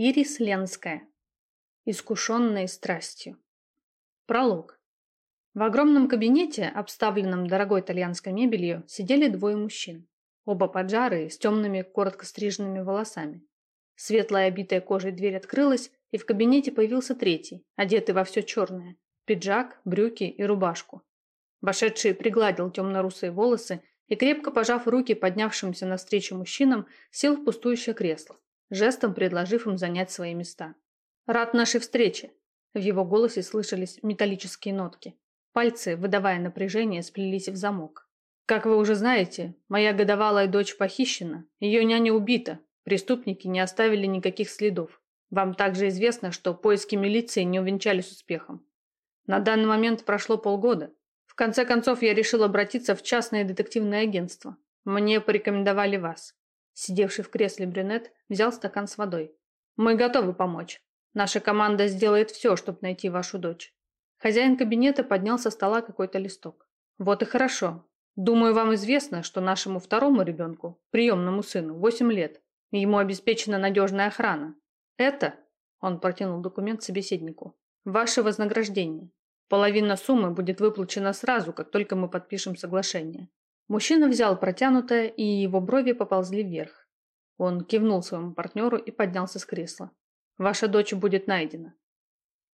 Ирис Ленская. Искушенные страстью. Пролог. В огромном кабинете, обставленном дорогой итальянской мебелью, сидели двое мужчин. Оба поджарые, с темными, коротко стриженными волосами. Светлая обитая кожей дверь открылась, и в кабинете появился третий, одетый во все черное. Пиджак, брюки и рубашку. Вошедший пригладил темно-русые волосы и, крепко пожав руки поднявшимся навстречу мужчинам, сел в пустующее кресло жестом предложив им занять свои места. «Рад нашей встрече!» В его голосе слышались металлические нотки. Пальцы, выдавая напряжение, сплелись в замок. «Как вы уже знаете, моя годовалая дочь похищена, ее няня убита, преступники не оставили никаких следов. Вам также известно, что поиски милиции не увенчались успехом. На данный момент прошло полгода. В конце концов, я решил обратиться в частное детективное агентство. Мне порекомендовали вас. Сидевший в кресле брюнет взял стакан с водой. «Мы готовы помочь. Наша команда сделает все, чтобы найти вашу дочь». Хозяин кабинета поднял со стола какой-то листок. «Вот и хорошо. Думаю, вам известно, что нашему второму ребенку, приемному сыну, 8 лет, ему обеспечена надежная охрана. Это, он протянул документ собеседнику, ваше вознаграждение. Половина суммы будет выплачена сразу, как только мы подпишем соглашение. Мужчина взял протянутое, и его брови поползли вверх. Он кивнул своему партнеру и поднялся с кресла. «Ваша дочь будет найдена.